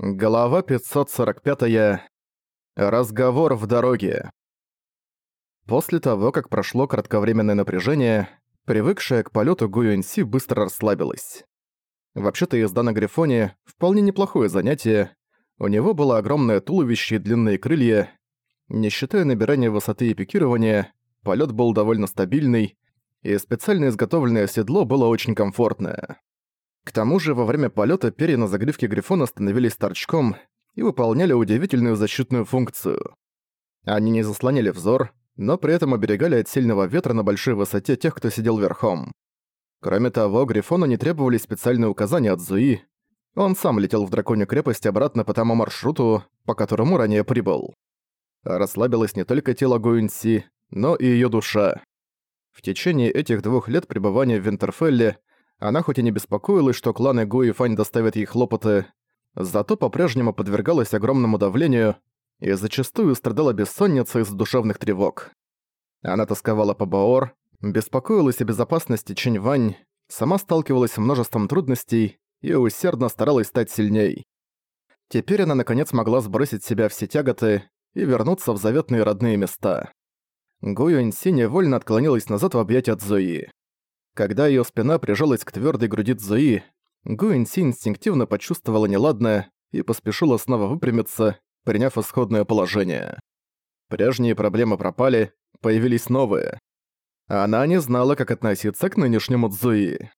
Глава 545. -я. Разговор в дороге. После того, как прошло кратковременное напряжение, привыкшая к полету Гуюньси быстро расслабилась. Вообще-то езда на Грифоне – вполне неплохое занятие. У него было огромное туловище и длинные крылья. Не считая набирания высоты и пикирования, полет был довольно стабильный, и специально изготовленное седло было очень комфортное. К тому же во время полета перья на загривке Грифона становились торчком и выполняли удивительную защитную функцию. Они не заслоняли взор, но при этом оберегали от сильного ветра на большой высоте тех, кто сидел верхом. Кроме того, Грифону не требовались специальные указания от Зуи. Он сам летел в Драконью крепость обратно по тому маршруту, по которому ранее прибыл. Расслабилось не только тело Гуинси, но и ее душа. В течение этих двух лет пребывания в Винтерфелле она хоть и не беспокоилась, что кланы Гу и Фань доставят ей хлопоты, зато по-прежнему подвергалась огромному давлению и зачастую страдала бессонницей из душевных тревог. Она тосковала по Баор, беспокоилась о безопасности Чинь Вань, сама сталкивалась с множеством трудностей и усердно старалась стать сильней. Теперь она наконец могла сбросить с себя все тяготы и вернуться в заветные родные места. Гу Юньси невольно отклонилась назад в объятия Цзуи. Когда её спина прижалась к твёрдой груди Цзуи, Гуэнси инстинктивно почувствовала неладное и поспешила снова выпрямиться, приняв исходное положение. Прежние проблемы пропали, появились новые. Она не знала, как относиться к нынешнему Цзуи.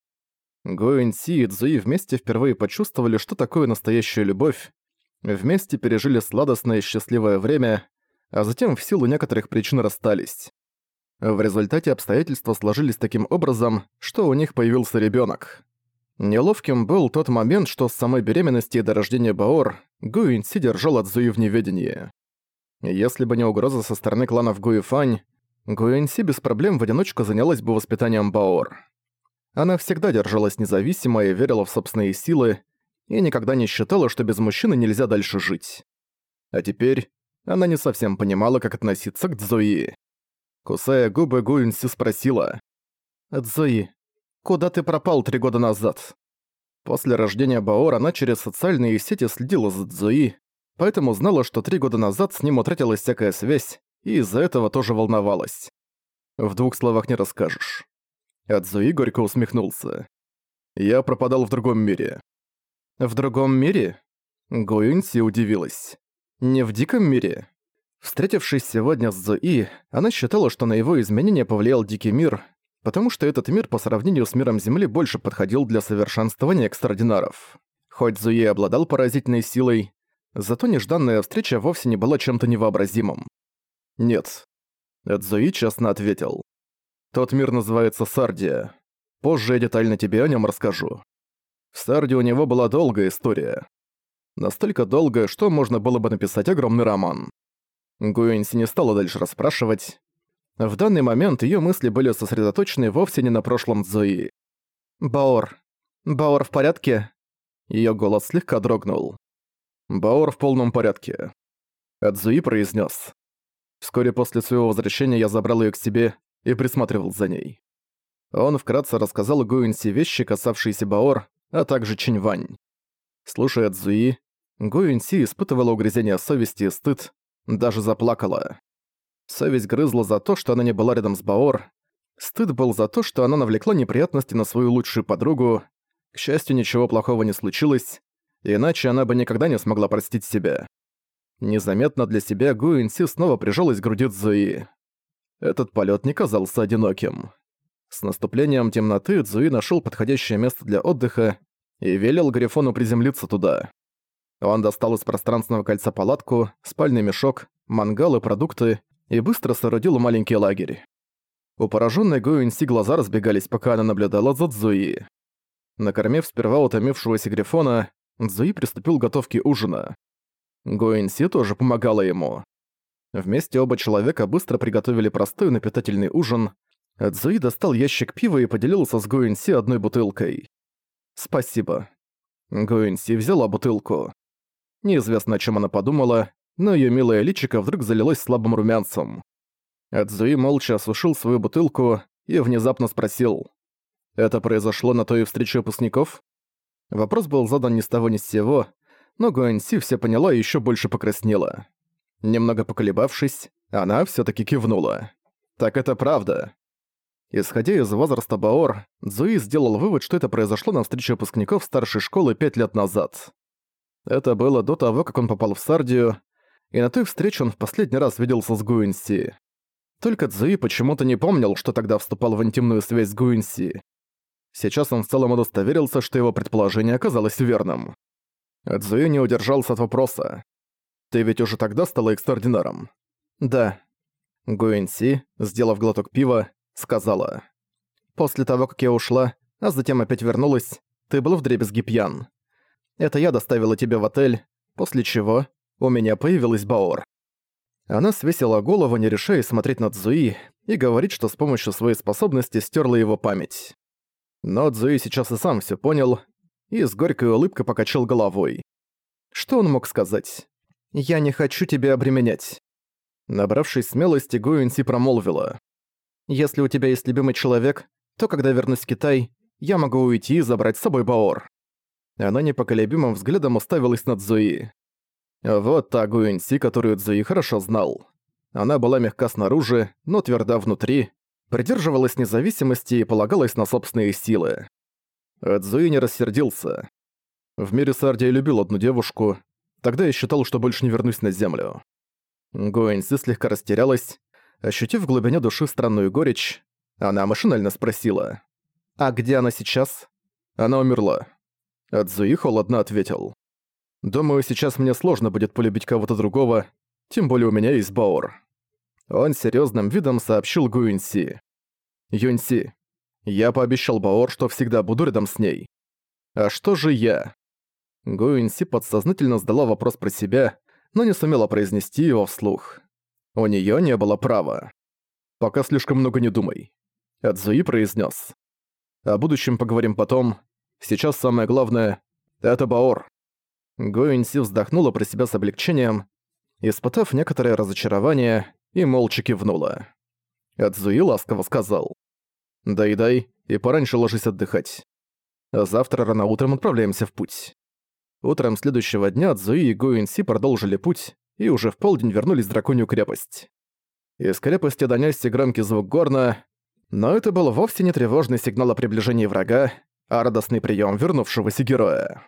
Гуэнси и Цзуи вместе впервые почувствовали, что такое настоящая любовь, вместе пережили сладостное и счастливое время, а затем в силу некоторых причин расстались. В результате обстоятельства сложились таким образом, что у них появился ребенок. Неловким был тот момент, что с самой беременности и до рождения Баор Гуинси держал от Зуи в неведении. Если бы не угроза со стороны кланов Гуифань, Гуинси без проблем в одиночку занялась бы воспитанием Баор. Она всегда держалась независимо и верила в собственные силы, и никогда не считала, что без мужчины нельзя дальше жить. А теперь она не совсем понимала, как относиться к Цзуи. Кусая губы, Гуинси спросила. «Цзуи, куда ты пропал три года назад?» После рождения Баор она через социальные сети следила за Цзуи, поэтому знала, что три года назад с ним утратилась всякая связь, и из-за этого тоже волновалась. В двух словах не расскажешь. Цзуи горько усмехнулся. «Я пропадал в другом мире». «В другом мире?» Гуинси удивилась. «Не в диком мире?» Встретившись сегодня с Зои, она считала, что на его изменения повлиял Дикий мир, потому что этот мир по сравнению с миром Земли больше подходил для совершенствования экстраординаров. Хоть Зуи обладал поразительной силой, зато нежданная встреча вовсе не была чем-то невообразимым. «Нет». Эдзуи честно ответил. «Тот мир называется Сардия. Позже я детально тебе о нем расскажу. В Сарде у него была долгая история. Настолько долгая, что можно было бы написать огромный роман. Гуэнси не стала дальше расспрашивать. В данный момент её мысли были сосредоточены вовсе не на прошлом Зои. «Баор. Баор в порядке?» Её голос слегка дрогнул. «Баор в полном порядке», — Адзуи произнес. Вскоре после своего возвращения я забрал её к себе и присматривал за ней. Он вкратце рассказал Гуинси вещи, касавшиеся Баор, а также Чиньвань. Слушая Цзуи, Гуинси испытывала угрызение совести и стыд, даже заплакала. Совесть грызла за то, что она не была рядом с Баор. Стыд был за то, что она навлекла неприятности на свою лучшую подругу. К счастью, ничего плохого не случилось, иначе она бы никогда не смогла простить себя. Незаметно для себя Гуинси снова прижалась к груди Цзуи. Этот полет не казался одиноким. С наступлением темноты Цзуи нашел подходящее место для отдыха и велел Грифону приземлиться туда. Он достал из пространственного кольца палатку, спальный мешок, мангал и продукты и быстро соорудил маленький лагерь. У пораженной Гуинси глаза разбегались, пока она наблюдала за Цзуи. Накормив сперва утомившегося Грифона, Цзуи приступил к готовке ужина. Гуинси тоже помогала ему. Вместе оба человека быстро приготовили простой, но питательный ужин. Цзуи достал ящик пива и поделился с Гуинси одной бутылкой. «Спасибо». Гуинси взяла бутылку. Неизвестно, о чем она подумала, но её милое личико вдруг залилось слабым румянцем. Эдзуи молча осушил свою бутылку и внезапно спросил. «Это произошло на той встрече выпускников?» Вопрос был задан ни с того ни с сего, но Гуэнси все поняла и ещё больше покраснела. Немного поколебавшись, она всё таки кивнула. «Так это правда». Исходя из возраста Баор, Цзуи сделал вывод, что это произошло на встрече выпускников старшей школы пять лет назад. Это было до того, как он попал в Сардию, и на той встрече он в последний раз виделся с Гуинси. Только Цзуи почему-то не помнил, что тогда вступал в интимную связь с Гуинси. Сейчас он в целом удостоверился, что его предположение оказалось верным. Цзуи не удержался от вопроса. «Ты ведь уже тогда стала экстраординаром?» «Да». Гуинси, сделав глоток пива, сказала. «После того, как я ушла, а затем опять вернулась, ты был вдребезги пьян. Это я доставила тебя в отель, после чего у меня появилась Баор». Она свесила голову, не решая смотреть на Цзуи, и говорит, что с помощью своей способности стерла его память. Но Цзуи сейчас и сам все понял, и с горькой улыбкой покачал головой. Что он мог сказать? «Я не хочу тебя обременять». Набравшись смелости, Гуинси промолвила. «Если у тебя есть любимый человек, то когда вернусь в Китай, я могу уйти и забрать с собой Баор». Она непоколебимым взглядом уставилась на Цзуи. Вот та Гуэнси, которую Цзуи хорошо знал. Она была мягка снаружи, но тверда внутри, придерживалась независимости и полагалась на собственные силы. Цзуи не рассердился. В мире Сардия любил одну девушку, тогда я считал, что больше не вернусь на землю. Гуэнси слегка растерялась, ощутив в глубине души странную горечь, она машинально спросила. «А где она сейчас?» Она умерла. Цзуи холодно ответил. Думаю, сейчас мне сложно будет полюбить кого-то другого, тем более у меня есть Баор. Он серьезным видом сообщил Гуинси. Юньси, я пообещал Баор, что всегда буду рядом с ней. А что же я? Гуинси подсознательно задала вопрос про себя, но не сумела произнести его вслух. У нее не было права. Пока слишком много не думай. Адзуи произнес. О будущем поговорим потом. Сейчас самое главное — это Баор. Гоинси вздохнула про себя с облегчением, испытав некоторое разочарование, и молча кивнула. Адзуи ласково сказал. «Дай-дай, и пораньше ложись отдыхать. Завтра рано утром отправляемся в путь». Утром следующего дня Цзуи и Гуинси продолжили путь и уже в полдень вернулись в Драконью крепость. Из крепости донёсся громкий звук горна, но это был вовсе не тревожный сигнал о приближении врага, а радостный прием вернувшегося героя.